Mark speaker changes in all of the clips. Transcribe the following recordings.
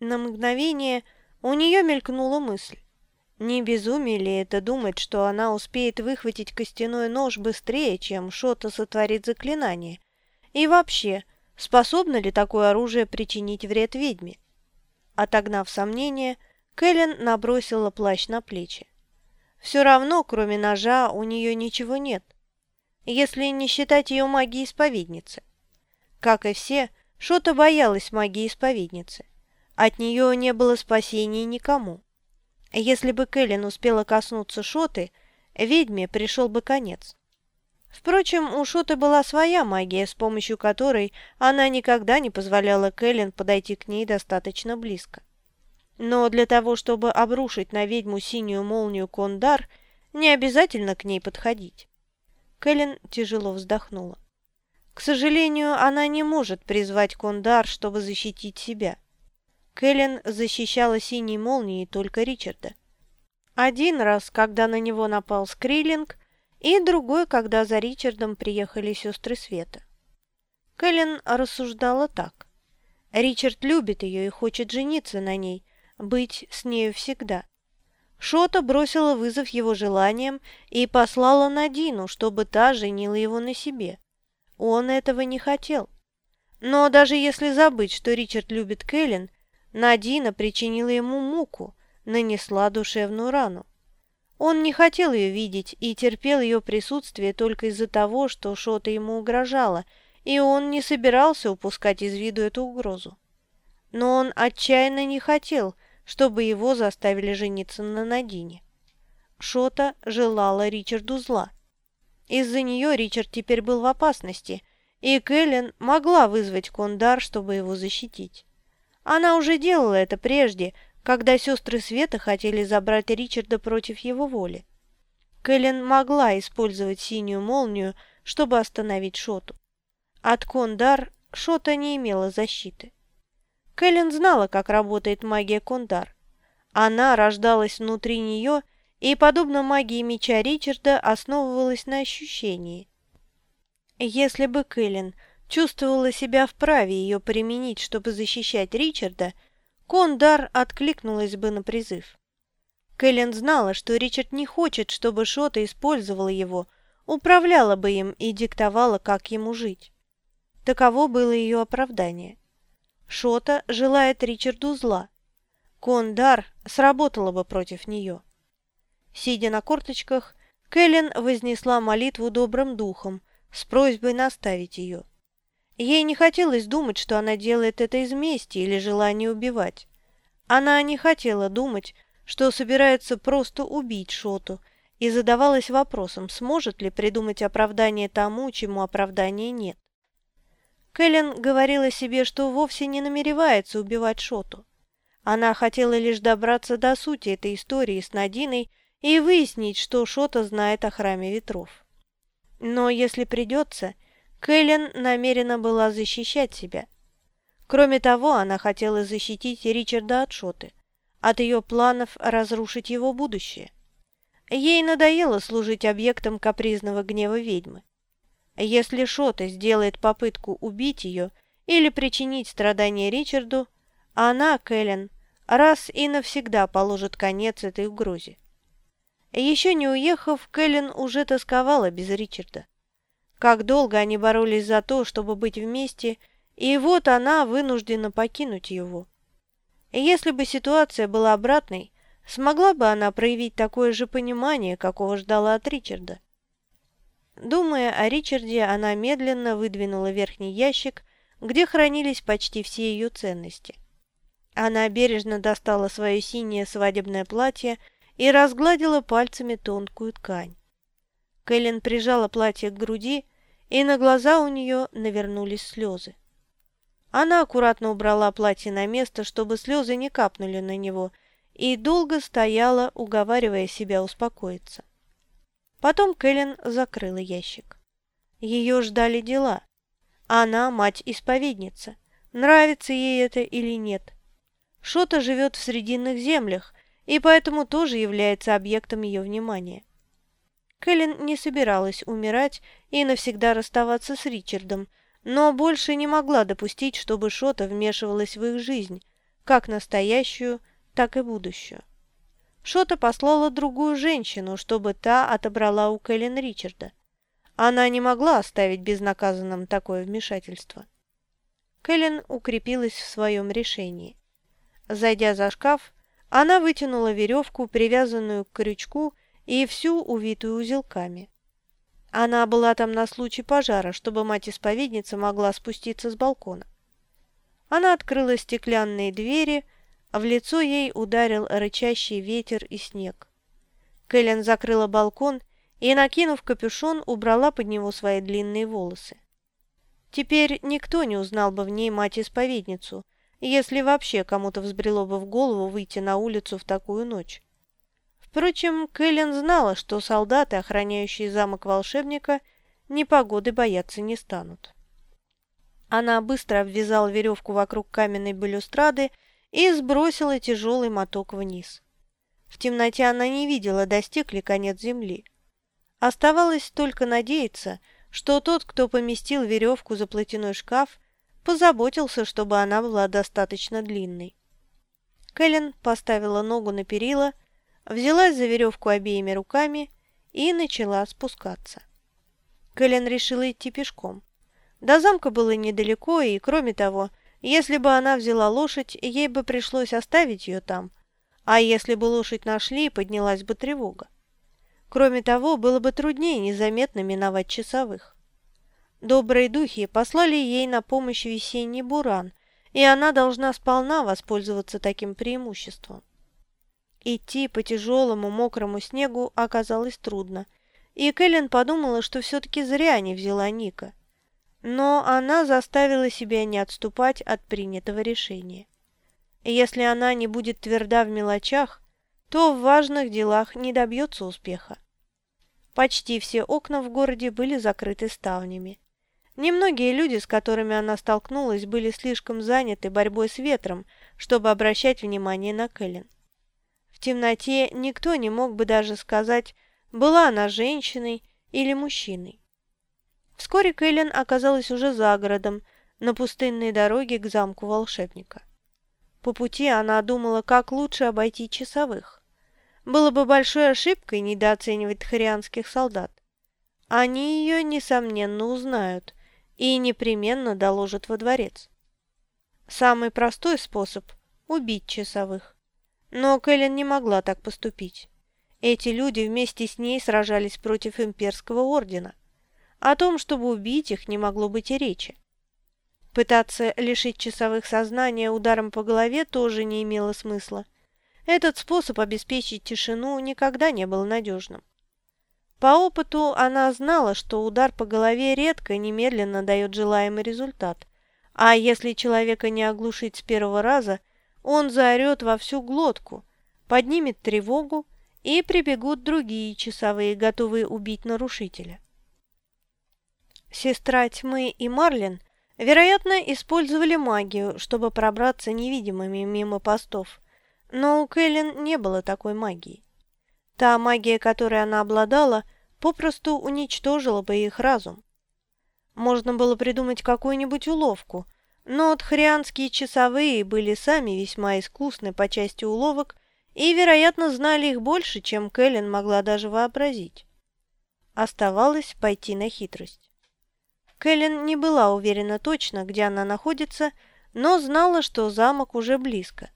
Speaker 1: На мгновение у нее мелькнула мысль. Не безумие ли это думать, что она успеет выхватить костяной нож быстрее, чем Шота сотворит заклинание? И вообще, способно ли такое оружие причинить вред ведьме? Отогнав сомнения, Кэлен набросила плащ на плечи. Все равно, кроме ножа, у нее ничего нет, если не считать ее магии-исповедницы. Как и все, Шота боялась магии-исповедницы. От нее не было спасения никому. Если бы Кэлен успела коснуться Шоты, ведьме пришел бы конец. Впрочем, у Шоты была своя магия, с помощью которой она никогда не позволяла Кэлен подойти к ней достаточно близко. Но для того, чтобы обрушить на ведьму синюю молнию Кондар, не обязательно к ней подходить. Кэлен тяжело вздохнула. К сожалению, она не может призвать Кондар, чтобы защитить себя. Кэлен защищала синей молнией только Ричарда. Один раз, когда на него напал Скриллинг, и другой, когда за Ричардом приехали сестры Света. Кэлен рассуждала так. Ричард любит ее и хочет жениться на ней, быть с нею всегда. Шота бросила вызов его желаниям и послала на Дину, чтобы та женила его на себе. Он этого не хотел. Но даже если забыть, что Ричард любит Кэлен, Надина причинила ему муку, нанесла душевную рану. Он не хотел ее видеть и терпел ее присутствие только из-за того, что что-то ему угрожало, и он не собирался упускать из виду эту угрозу. Но он отчаянно не хотел, чтобы его заставили жениться на Надине. Шота желала Ричарду зла. Из-за нее Ричард теперь был в опасности, и Кэлен могла вызвать Кондар, чтобы его защитить. Она уже делала это прежде, когда сестры Света хотели забрать Ричарда против его воли. Кэлен могла использовать синюю молнию, чтобы остановить Шоту. От Кондар Шота не имела защиты. Кэлен знала, как работает магия Кондар. Она рождалась внутри нее и, подобно магии меча Ричарда, основывалась на ощущении. Если бы Кэлен чувствовала себя вправе ее применить, чтобы защищать Ричарда, Кондар откликнулась бы на призыв. Кэлен знала, что Ричард не хочет, чтобы Шота использовала его, управляла бы им и диктовала, как ему жить. Таково было ее оправдание. Шота желает Ричарду зла. Кондар сработала бы против нее. Сидя на корточках, Кэлен вознесла молитву добрым духом с просьбой наставить ее. Ей не хотелось думать, что она делает это из мести или желания убивать. Она не хотела думать, что собирается просто убить Шоту, и задавалась вопросом, сможет ли придумать оправдание тому, чему оправдания нет. Кэлен говорила себе, что вовсе не намеревается убивать Шоту. Она хотела лишь добраться до сути этой истории с Надиной и выяснить, что Шота знает о Храме Ветров. Но если придется, Кэлен намерена была защищать себя. Кроме того, она хотела защитить Ричарда от Шоты, от ее планов разрушить его будущее. Ей надоело служить объектом капризного гнева ведьмы. Если Шота сделает попытку убить ее или причинить страдания Ричарду, она, Кэлен, раз и навсегда положит конец этой угрозе. Еще не уехав, Кэлен уже тосковала без Ричарда. Как долго они боролись за то, чтобы быть вместе, и вот она вынуждена покинуть его. Если бы ситуация была обратной, смогла бы она проявить такое же понимание, какого ждала от Ричарда? Думая о Ричарде, она медленно выдвинула верхний ящик, где хранились почти все ее ценности. Она бережно достала свое синее свадебное платье и разгладила пальцами тонкую ткань. Кэлен прижала платье к груди и на глаза у нее навернулись слезы. Она аккуратно убрала платье на место, чтобы слезы не капнули на него, и долго стояла, уговаривая себя успокоиться. Потом Кэлен закрыла ящик. Ее ждали дела. Она мать-исповедница. Нравится ей это или нет. Шота живет в Срединных землях, и поэтому тоже является объектом ее внимания. Кэлен не собиралась умирать и навсегда расставаться с Ричардом, но больше не могла допустить, чтобы Шота вмешивалась в их жизнь, как настоящую, так и будущую. Шота послала другую женщину, чтобы та отобрала у Кэлен Ричарда. Она не могла оставить безнаказанным такое вмешательство. Кэлен укрепилась в своем решении. Зайдя за шкаф, она вытянула веревку, привязанную к крючку, и всю увитую узелками. Она была там на случай пожара, чтобы мать-исповедница могла спуститься с балкона. Она открыла стеклянные двери, а в лицо ей ударил рычащий ветер и снег. Кэлен закрыла балкон и, накинув капюшон, убрала под него свои длинные волосы. Теперь никто не узнал бы в ней мать-исповедницу, если вообще кому-то взбрело бы в голову выйти на улицу в такую ночь. Впрочем, Кэлен знала, что солдаты, охраняющие замок волшебника, непогоды бояться не станут. Она быстро обвязала веревку вокруг каменной балюстрады и сбросила тяжелый моток вниз. В темноте она не видела, достиг ли конец земли. Оставалось только надеяться, что тот, кто поместил веревку за платяной шкаф, позаботился, чтобы она была достаточно длинной. Кэлен поставила ногу на перила взялась за веревку обеими руками и начала спускаться. Кэлен решила идти пешком. До замка было недалеко, и, кроме того, если бы она взяла лошадь, ей бы пришлось оставить ее там, а если бы лошадь нашли, поднялась бы тревога. Кроме того, было бы труднее незаметно миновать часовых. Добрые духи послали ей на помощь весенний буран, и она должна сполна воспользоваться таким преимуществом. Идти по тяжелому мокрому снегу оказалось трудно, и Кэлен подумала, что все-таки зря не взяла Ника. Но она заставила себя не отступать от принятого решения. Если она не будет тверда в мелочах, то в важных делах не добьется успеха. Почти все окна в городе были закрыты ставнями. Немногие люди, с которыми она столкнулась, были слишком заняты борьбой с ветром, чтобы обращать внимание на Кэлен. Темноте никто не мог бы даже сказать, была она женщиной или мужчиной. Вскоре Кэлен оказалась уже за городом, на пустынной дороге к замку волшебника. По пути она думала, как лучше обойти часовых. Было бы большой ошибкой недооценивать тхарианских солдат. Они ее, несомненно, узнают и непременно доложат во дворец. Самый простой способ – убить часовых. Но Кэлен не могла так поступить. Эти люди вместе с ней сражались против имперского ордена. О том, чтобы убить их, не могло быть и речи. Пытаться лишить часовых сознания ударом по голове тоже не имело смысла. Этот способ обеспечить тишину никогда не был надежным. По опыту она знала, что удар по голове редко немедленно дает желаемый результат, а если человека не оглушить с первого раза – он заорет во всю глотку, поднимет тревогу, и прибегут другие часовые, готовые убить нарушителя. Сестра Тьмы и Марлин, вероятно, использовали магию, чтобы пробраться невидимыми мимо постов, но у Кэлен не было такой магии. Та магия, которой она обладала, попросту уничтожила бы их разум. Можно было придумать какую-нибудь уловку – но тхарианские часовые были сами весьма искусны по части уловок и, вероятно, знали их больше, чем Кэлен могла даже вообразить. Оставалось пойти на хитрость. Кэлен не была уверена точно, где она находится, но знала, что замок уже близко.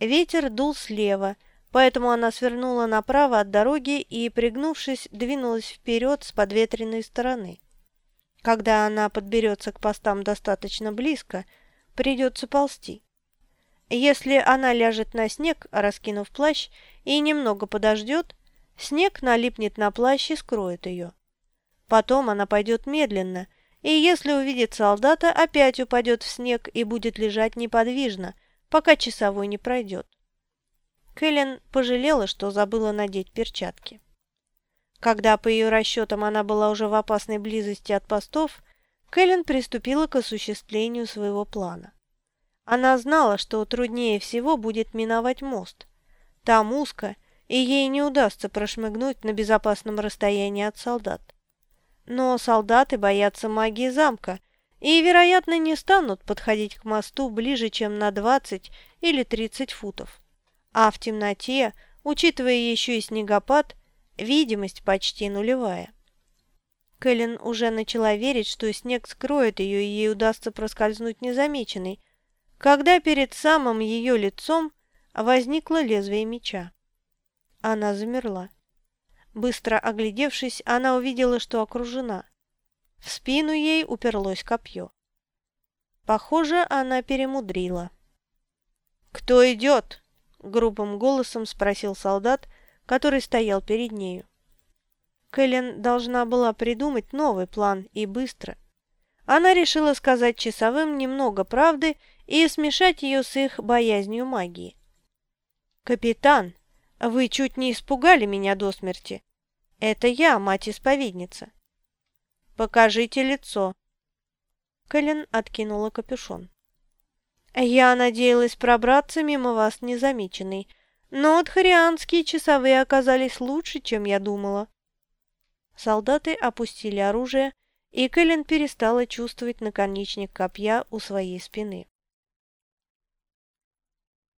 Speaker 1: Ветер дул слева, поэтому она свернула направо от дороги и, пригнувшись, двинулась вперед с подветренной стороны. Когда она подберется к постам достаточно близко, придется ползти. Если она ляжет на снег, раскинув плащ, и немного подождет, снег налипнет на плащ и скроет ее. Потом она пойдет медленно, и если увидит солдата, опять упадет в снег и будет лежать неподвижно, пока часовой не пройдет. Кэлен пожалела, что забыла надеть перчатки. Когда, по ее расчетам, она была уже в опасной близости от постов, Кэлен приступила к осуществлению своего плана. Она знала, что труднее всего будет миновать мост. Там узко, и ей не удастся прошмыгнуть на безопасном расстоянии от солдат. Но солдаты боятся магии замка, и, вероятно, не станут подходить к мосту ближе, чем на 20 или 30 футов. А в темноте, учитывая еще и снегопад, видимость почти нулевая. Кэлен уже начала верить, что снег скроет ее и ей удастся проскользнуть незамеченной, когда перед самым ее лицом возникло лезвие меча. Она замерла. Быстро оглядевшись, она увидела, что окружена. В спину ей уперлось копье. Похоже, она перемудрила. «Кто идет?» — грубым голосом спросил солдат, который стоял перед нею. Кэлен должна была придумать новый план и быстро. Она решила сказать часовым немного правды и смешать ее с их боязнью магии. «Капитан, вы чуть не испугали меня до смерти. Это я, мать-исповедница. Покажите лицо. Кэлен откинула капюшон. Я надеялась пробраться мимо вас незамеченной, но тхарианские часовые оказались лучше, чем я думала. Солдаты опустили оружие, и Кэлен перестала чувствовать наконечник копья у своей спины.